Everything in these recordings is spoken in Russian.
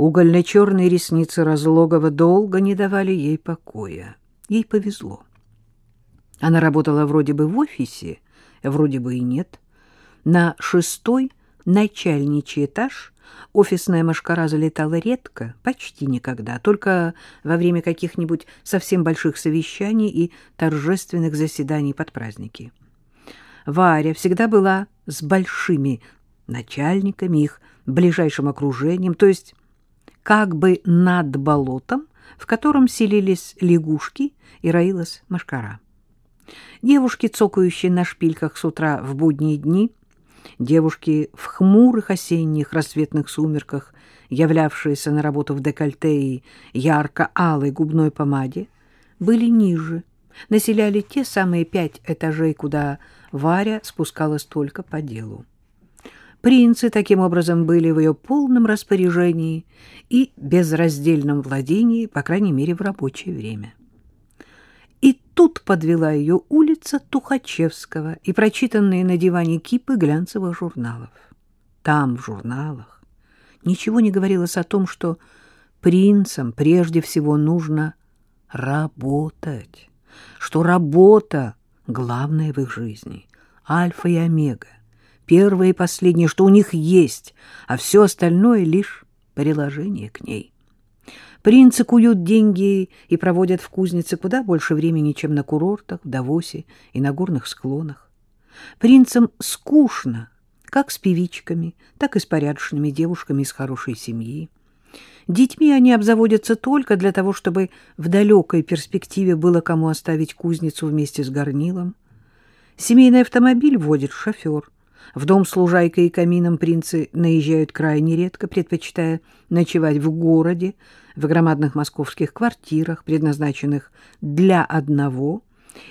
Угольно-черные ресницы Разлогова долго не давали ей покоя. Ей повезло. Она работала вроде бы в офисе, вроде бы и нет. На шестой начальничий этаж офисная машкара залетала редко, почти никогда, только во время каких-нибудь совсем больших совещаний и торжественных заседаний под праздники. Варя всегда была с большими начальниками, их ближайшим окружением, то есть как бы над болотом, в котором селились лягушки и роилась машкара. Девушки, цокающие на шпильках с утра в будние дни, девушки в хмурых осенних рассветных сумерках, являвшиеся на работу в декольте и ярко-алой губной помаде, были ниже, населяли те самые пять этажей, куда Варя спускалась только по делу. Принцы таким образом были в ее полном распоряжении и безраздельном владении, по крайней мере, в рабочее время. И тут подвела ее улица Тухачевского и прочитанные на диване кипы глянцевых журналов. Там, в журналах, ничего не говорилось о том, что принцам прежде всего нужно работать, что работа — главное в их жизни, альфа и омега, первое и последнее, что у них есть, а все остальное — лишь приложение к ней. Принцы куют деньги и проводят в кузнице куда больше времени, чем на курортах, в Давосе и на горных склонах. Принцам скучно, как с певичками, так и с порядочными девушками из хорошей семьи. Детьми они обзаводятся только для того, чтобы в далекой перспективе было кому оставить кузницу вместе с горнилом. Семейный автомобиль водит шофер — в дом с лужайкой и камином принцы наезжают крайне редко, предпочитая ночевать в городе, в громадных московских квартирах, предназначенных для одного,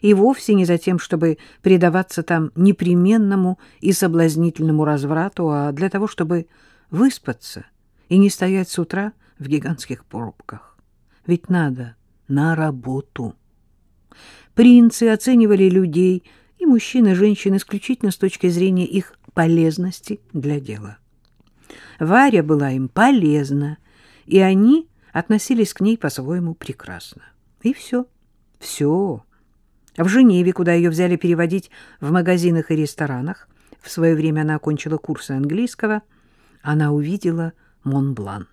и вовсе не за тем, чтобы предаваться там непременному и соблазнительному разврату, а для того, чтобы выспаться и не стоять с утра в гигантских пробках. Ведь надо на работу. Принцы оценивали людей и мужчин, и женщин исключительно с точки зрения их полезности для дела. Варя была им полезна, и они относились к ней по-своему прекрасно. И все, все. В Женеве, куда ее взяли переводить в магазинах и ресторанах, в свое время она окончила курсы английского, она увидела Монблан.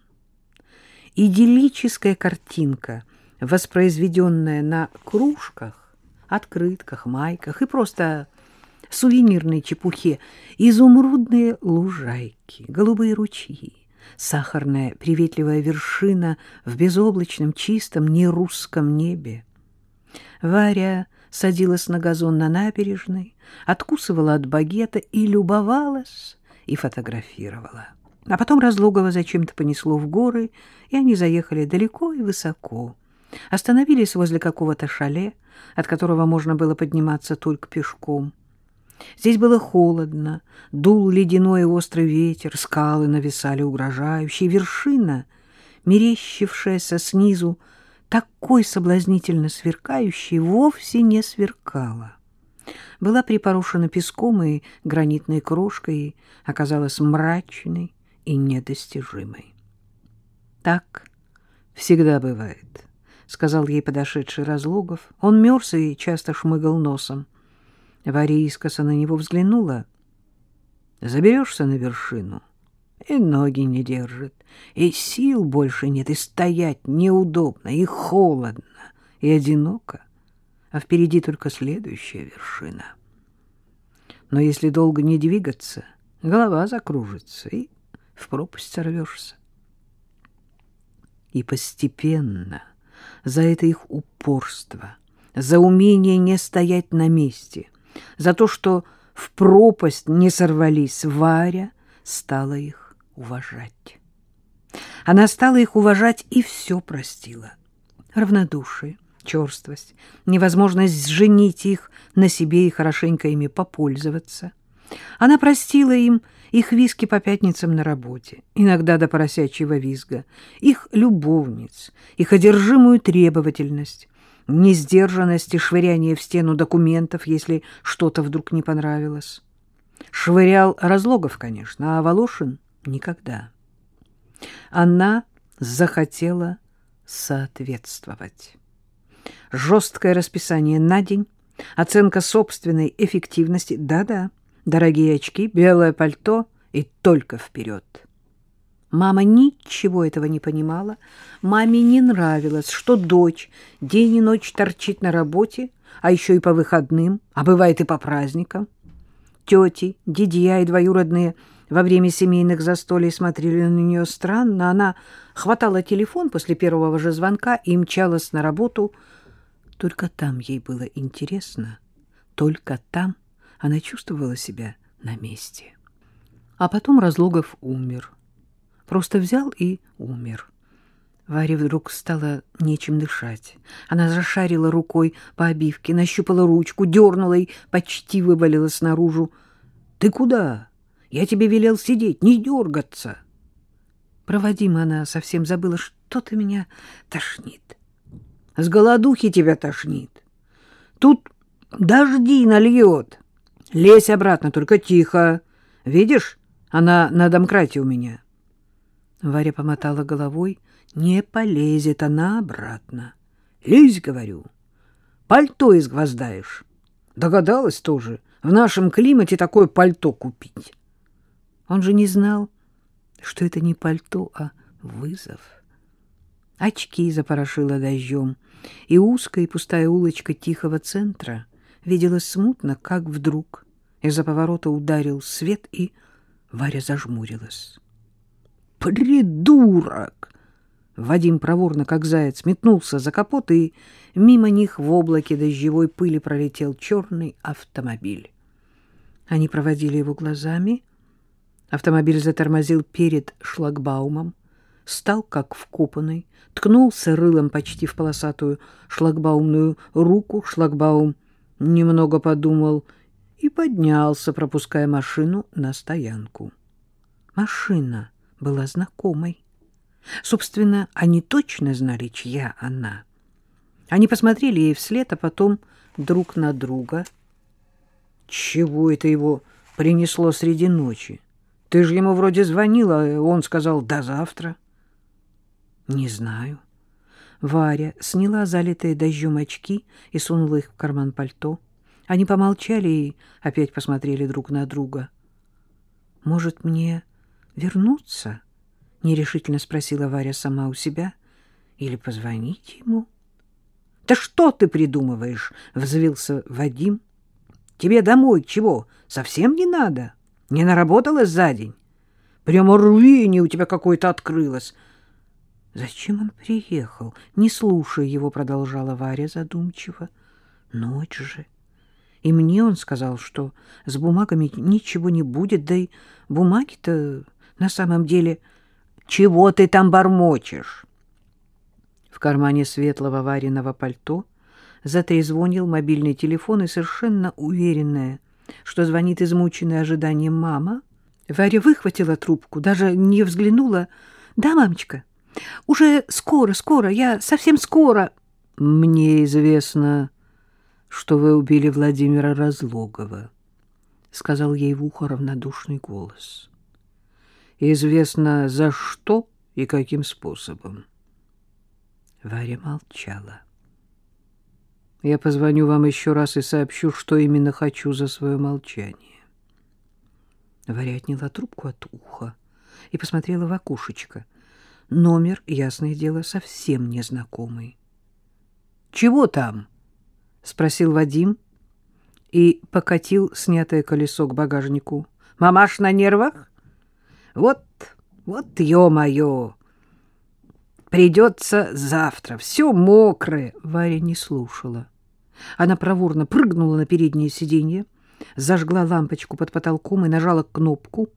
Идиллическая картинка, воспроизведенная на кружках, открытках, майках и просто сувенирной чепухе, изумрудные лужайки, голубые ручьи, сахарная приветливая вершина в безоблачном, чистом, нерусском небе. Варя садилась на газон на набережной, откусывала от багета и любовалась, и фотографировала. А потом Разлогова зачем-то понесло в горы, и они заехали далеко и высоко. Остановились возле какого-то шале, от которого можно было подниматься только пешком. Здесь было холодно, дул ледяной и острый ветер, скалы нависали угрожающие, вершина, мерещившаяся снизу, такой соблазнительно сверкающей, вовсе не сверкала. Была припорошена песком и гранитной крошкой и оказалась мрачной и недостижимой. Так всегда бывает. — сказал ей подошедший Разлогов. Он мерз и часто шмыгал носом. Варя искоса на него взглянула. «Заберешься на вершину, и ноги не держит, и сил больше нет, и стоять неудобно, и холодно, и одиноко, а впереди только следующая вершина. Но если долго не двигаться, голова закружится, и в пропасть сорвешься. И постепенно за это их упорство, за умение не стоять на месте, за то, что в пропасть не сорвались, Варя стала их уважать. Она стала их уважать и все простила. Равнодушие, черствость, невозможность женить их на себе и хорошенько ими попользоваться. Она простила им их виски по пятницам на работе, иногда до поросячьего визга, их любовниц, их одержимую требовательность, несдержанность и швыряние в стену документов, если что-то вдруг не понравилось. Швырял Разлогов, конечно, а Волошин — никогда. Она захотела соответствовать. Жесткое расписание на день, оценка собственной эффективности. Да-да, дорогие очки, белое пальто и только вперед. Мама ничего этого не понимала. Маме не нравилось, что дочь день и ночь торчит на работе, а еще и по выходным, а бывает и по праздникам. Тети, дядья и двоюродные во время семейных застолий смотрели на нее странно. Она хватала телефон после первого же звонка и мчалась на работу. Только там ей было интересно. Только там она чувствовала себя на месте. А потом Разлогов умер. Просто взял и умер. Варе вдруг стало нечем дышать. Она зашарила рукой по обивке, нащупала ручку, дернула и почти вывалилась наружу. — Ты куда? Я тебе велел сидеть, не дергаться. Проводима она совсем забыла, что-то меня тошнит. С голодухи тебя тошнит. Тут дожди нальет. Лезь обратно, только тихо. Видишь, она на домкрате у меня. Варя помотала головой. Не полезет она обратно. Лезь, говорю. Пальто изгвоздаешь. Догадалась тоже в нашем климате такое пальто купить. Он же не знал, что это не пальто, а вызов. Очки запорошило дождем, и узкая и пустая улочка тихого центра виделась смутно, как вдруг из-за поворота ударил свет, и Варя зажмурилась. «Придурок!» Вадим проворно, как заяц, метнулся за капот, и мимо них в облаке дождевой пыли пролетел черный автомобиль. Они проводили его глазами. Автомобиль затормозил перед шлагбаумом, стал как вкопанный, ткнулся рылом почти в полосатую шлагбаумную руку. Шлагбаум немного подумал и поднялся, пропуская машину на стоянку. Машина была знакомой. Собственно, они точно знали, чья она. Они посмотрели ей вслед, а потом друг на друга. Чего это его принесло среди ночи? Ты же ему вроде звонила, а он сказал «до завтра». Не знаю. Варя сняла залитые дождем очки и сунула их в карман пальто. Они помолчали и опять посмотрели друг на друга. «Может, мне вернуться?» — нерешительно спросила Варя сама у себя. «Или позвонить ему?» «Да что ты придумываешь?» — взвился Вадим. «Тебе домой чего? Совсем не надо? Не наработалась за день? Прямо рвение у тебя какое-то открылось». «Зачем он приехал?» Не слушая его, продолжала Варя задумчиво. «Ночь же». И мне он сказал, что с бумагами ничего не будет, да и бумаги-то на самом деле... Чего ты там бормочешь? В кармане светлого вареного пальто затрезвонил мобильный телефон, и совершенно уверенная, что звонит измученная ожиданием мама, Варя выхватила трубку, даже не взглянула. «Да, мамочка, уже скоро, скоро, я совсем скоро». «Мне известно, что вы убили Владимира Разлогова», — сказал ей в ухо равнодушный голос. «Известно, за что и каким способом». Варя молчала. «Я позвоню вам еще раз и сообщу, что именно хочу за свое молчание». Варя отняла трубку от уха и посмотрела в окошечко. Номер, ясное дело, совсем незнакомый. «Чего там?» — спросил Вадим и покатил снятое колесо к багажнику. «Мамаш на нервах? Вот, вот, ё-моё! Придется завтра, все мокрое!» Варя не слушала. Она проворно прыгнула на переднее сиденье, зажгла лампочку под потолком и нажала кнопку.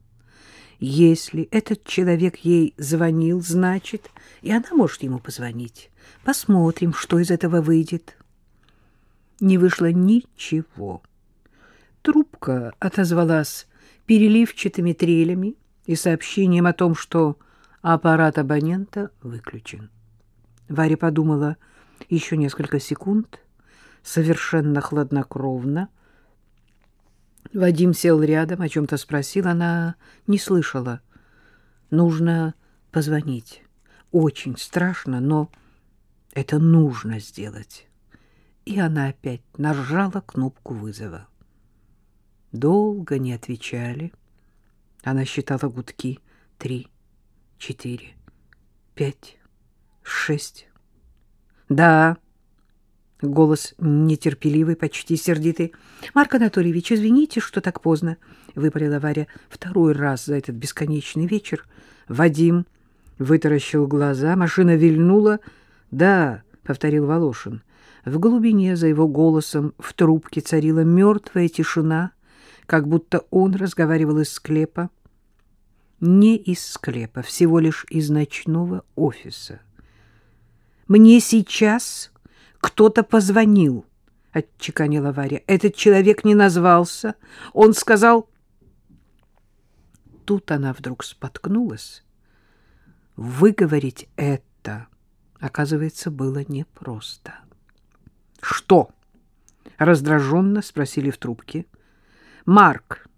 Если этот человек ей звонил, значит, и она может ему позвонить. Посмотрим, что из этого выйдет не вышло ничего. Трубка отозвалась переливчатыми трелями и сообщением о том, что аппарат абонента выключен. Варя подумала еще несколько секунд, совершенно хладнокровно. Вадим сел рядом, о чем-то спросил, она не слышала. Нужно позвонить. очень страшно, но это нужно сделать. И она опять нажала кнопку вызова. Долго не отвечали. Она считала гудки. Три, четыре, пять, шесть. Да, голос нетерпеливый, почти сердитый. Марк Анатольевич, извините, что так поздно, выпалила Варя второй раз за этот бесконечный вечер. Вадим вытаращил глаза, машина вильнула. Да, повторил Волошин. В глубине за его голосом в трубке царила мертвая тишина, как будто он разговаривал из склепа. Не из склепа, всего лишь из ночного офиса. «Мне сейчас кто-то позвонил», — отчеканила Варя. «Этот человек не назвался. Он сказал...» Тут она вдруг споткнулась. Выговорить это, оказывается, было непросто. «Что?» — раздраженно спросили в трубке. «Марк,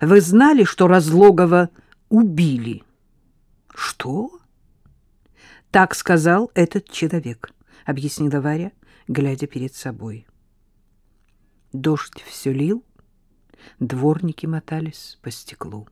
вы знали, что Разлогова убили?» «Что?» «Так сказал этот человек», — объяснила Варя, глядя перед собой. Дождь все лил, дворники мотались по стеклу.